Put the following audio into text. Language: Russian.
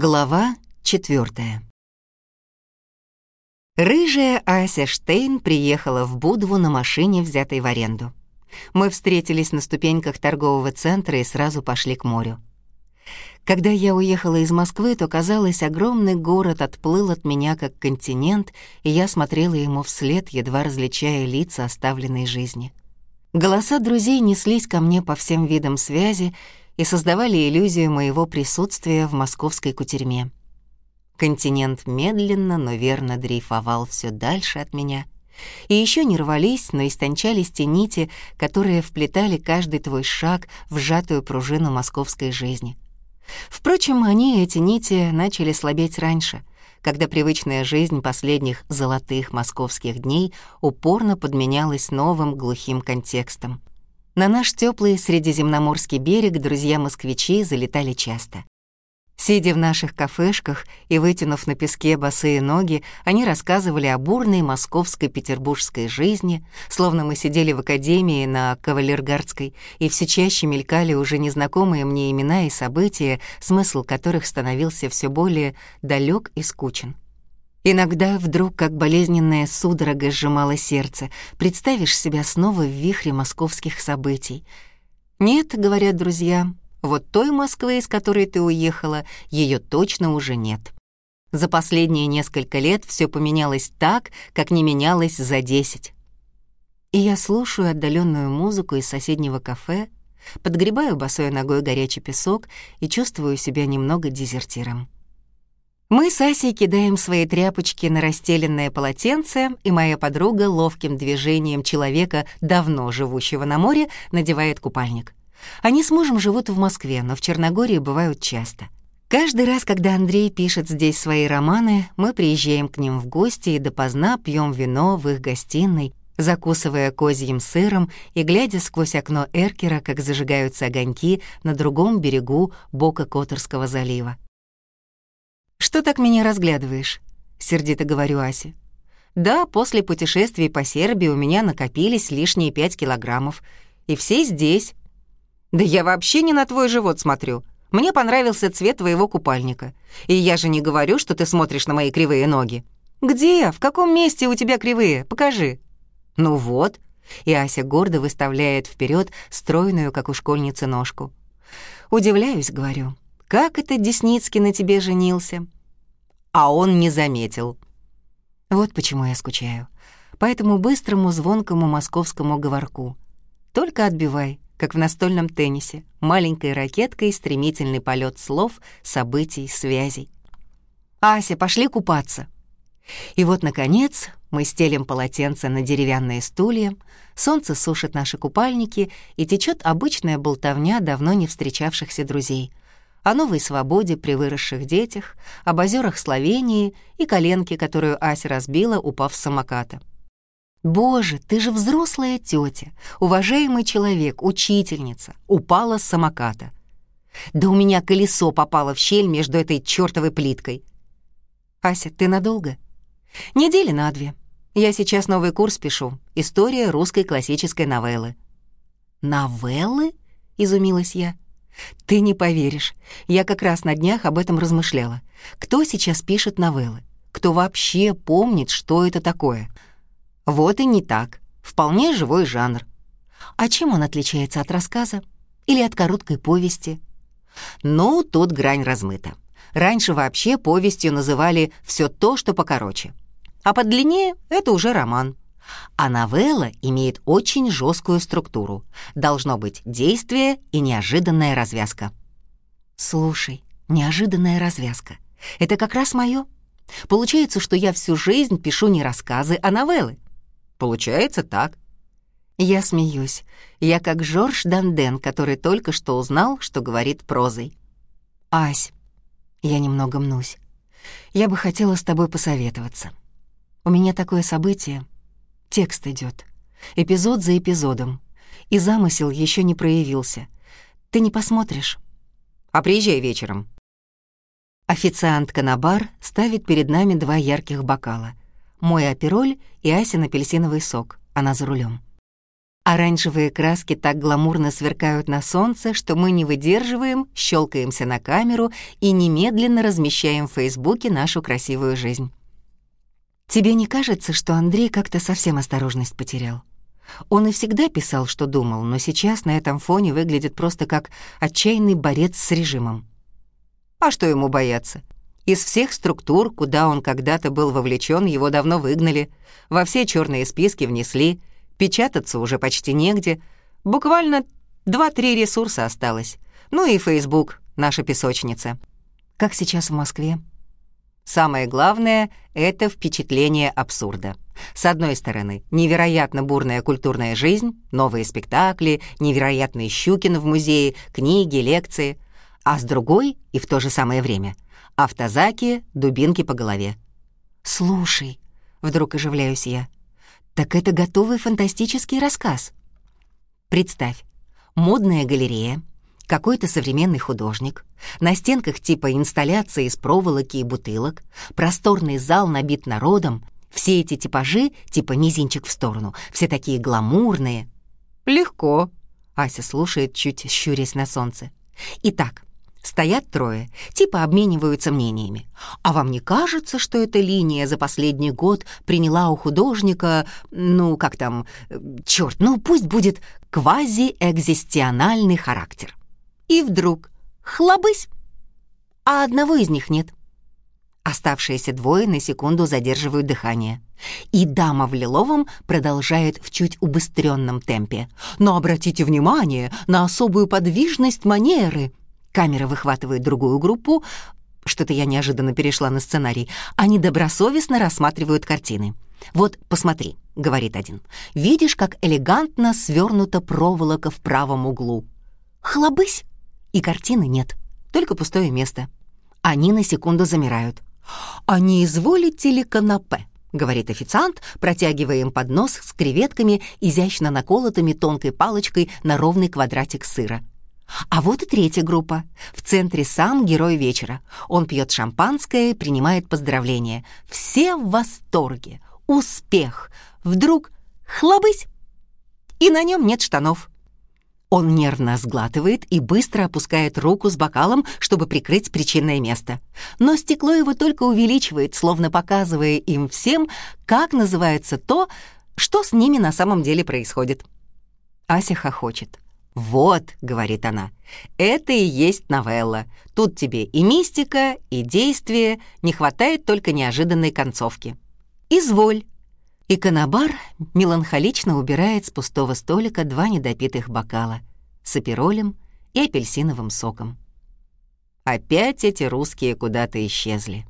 Глава четвертая. Рыжая Ася Штейн приехала в Будву на машине, взятой в аренду. Мы встретились на ступеньках торгового центра и сразу пошли к морю. Когда я уехала из Москвы, то, казалось, огромный город отплыл от меня как континент, и я смотрела ему вслед, едва различая лица оставленной жизни. Голоса друзей неслись ко мне по всем видам связи, и создавали иллюзию моего присутствия в московской кутерьме. Континент медленно, но верно дрейфовал все дальше от меня, и еще не рвались, но истончались те нити, которые вплетали каждый твой шаг в сжатую пружину московской жизни. Впрочем, они, эти нити, начали слабеть раньше, когда привычная жизнь последних золотых московских дней упорно подменялась новым глухим контекстом. На наш теплый средиземноморский берег друзья-москвичи залетали часто. Сидя в наших кафешках и вытянув на песке босые ноги, они рассказывали о бурной московской петербургской жизни, словно мы сидели в академии на Кавалергардской, и все чаще мелькали уже незнакомые мне имена и события, смысл которых становился все более далек и скучен. Иногда вдруг, как болезненная судорога сжимала сердце, представишь себя снова в вихре московских событий. «Нет», — говорят друзья, — «вот той Москвы, из которой ты уехала, ее точно уже нет». За последние несколько лет все поменялось так, как не менялось за десять. И я слушаю отдаленную музыку из соседнего кафе, подгребаю босой ногой горячий песок и чувствую себя немного дезертиром. Мы с Асей кидаем свои тряпочки на расстеленное полотенце, и моя подруга ловким движением человека, давно живущего на море, надевает купальник. Они с мужем живут в Москве, но в Черногории бывают часто. Каждый раз, когда Андрей пишет здесь свои романы, мы приезжаем к ним в гости и допоздна пьем вино в их гостиной, закусывая козьим сыром и глядя сквозь окно Эркера, как зажигаются огоньки на другом берегу бока Которского залива. «Что так меня разглядываешь?» — сердито говорю Асе. «Да, после путешествий по Сербии у меня накопились лишние пять килограммов. И все здесь». «Да я вообще не на твой живот смотрю. Мне понравился цвет твоего купальника. И я же не говорю, что ты смотришь на мои кривые ноги». «Где? В каком месте у тебя кривые? Покажи». «Ну вот». И Ася гордо выставляет вперед стройную, как у школьницы, ножку. «Удивляюсь», — говорю. «Как это Десницкий на тебе женился?» А он не заметил. Вот почему я скучаю. По этому быстрому, звонкому московскому говорку. Только отбивай, как в настольном теннисе, маленькой ракеткой стремительный полет слов, событий, связей. «Ася, пошли купаться!» И вот, наконец, мы стелим полотенце на деревянные стулья, солнце сушит наши купальники, и течет обычная болтовня давно не встречавшихся друзей — о новой свободе при выросших детях, об озерах Словении и коленке, которую Ася разбила, упав с самоката. «Боже, ты же взрослая тетя, уважаемый человек, учительница, упала с самоката. Да у меня колесо попало в щель между этой чёртовой плиткой. Ася, ты надолго? Недели на две. Я сейчас новый курс пишу. История русской классической новеллы. Новеллы? Изумилась я. Ты не поверишь. Я как раз на днях об этом размышляла. Кто сейчас пишет новеллы? Кто вообще помнит, что это такое? Вот и не так. Вполне живой жанр. А чем он отличается от рассказа? Или от короткой повести? Ну, тут грань размыта. Раньше вообще повестью называли все то, что покороче. А подлиннее — это уже роман. А новелла имеет очень жесткую структуру. Должно быть действие и неожиданная развязка. Слушай, неожиданная развязка. Это как раз мое. Получается, что я всю жизнь пишу не рассказы, а новеллы. Получается так. Я смеюсь. Я как Жорж Данден, который только что узнал, что говорит прозой. Ась, я немного мнусь. Я бы хотела с тобой посоветоваться. У меня такое событие — Текст идет, Эпизод за эпизодом. И замысел еще не проявился. Ты не посмотришь? А приезжай вечером. Официантка на бар ставит перед нами два ярких бокала. Мой апероль и Асин апельсиновый сок. Она за рулем. Оранжевые краски так гламурно сверкают на солнце, что мы не выдерживаем, щелкаемся на камеру и немедленно размещаем в Фейсбуке нашу красивую жизнь. Тебе не кажется, что Андрей как-то совсем осторожность потерял? Он и всегда писал, что думал, но сейчас на этом фоне выглядит просто как отчаянный борец с режимом. А что ему бояться? Из всех структур, куда он когда-то был вовлечен, его давно выгнали, во все черные списки внесли, печататься уже почти негде. Буквально два-три ресурса осталось. Ну и Facebook, наша песочница. Как сейчас в Москве? Самое главное — это впечатление абсурда. С одной стороны, невероятно бурная культурная жизнь, новые спектакли, невероятный Щукин в музее, книги, лекции. А с другой, и в то же самое время, автозаки, дубинки по голове. «Слушай», — вдруг оживляюсь я, — «так это готовый фантастический рассказ». Представь, модная галерея, какой-то современный художник, на стенках типа инсталляции из проволоки и бутылок, просторный зал набит народом, все эти типажи, типа мизинчик в сторону, все такие гламурные. Легко, Ася слушает, чуть щурясь на солнце. Итак, стоят трое, типа обмениваются мнениями. А вам не кажется, что эта линия за последний год приняла у художника, ну, как там, черт, ну, пусть будет квазиэкзистиональный характер? И вдруг хлобысь, а одного из них нет. Оставшиеся двое на секунду задерживают дыхание. И дама в лиловом продолжает в чуть убыстренном темпе. Но обратите внимание на особую подвижность манеры. Камера выхватывает другую группу. Что-то я неожиданно перешла на сценарий. Они добросовестно рассматривают картины. «Вот, посмотри», — говорит один. «Видишь, как элегантно свернута проволока в правом углу?» «Хлобысь!» И картины нет, только пустое место. Они на секунду замирают. «А не изволите ли канапе?» — говорит официант, протягивая им поднос с креветками, изящно наколотыми тонкой палочкой на ровный квадратик сыра. А вот и третья группа. В центре сам герой вечера. Он пьет шампанское, принимает поздравления. Все в восторге. Успех. Вдруг хлобысь! И на нем нет штанов. Он нервно сглатывает и быстро опускает руку с бокалом, чтобы прикрыть причинное место. Но стекло его только увеличивает, словно показывая им всем, как называется то, что с ними на самом деле происходит. Ася хохочет. «Вот», — говорит она, — «это и есть новелла. Тут тебе и мистика, и действие, не хватает только неожиданной концовки». «Изволь», и Канабар меланхолично убирает с пустого столика два недопитых бокала с аперолем и апельсиновым соком. Опять эти русские куда-то исчезли.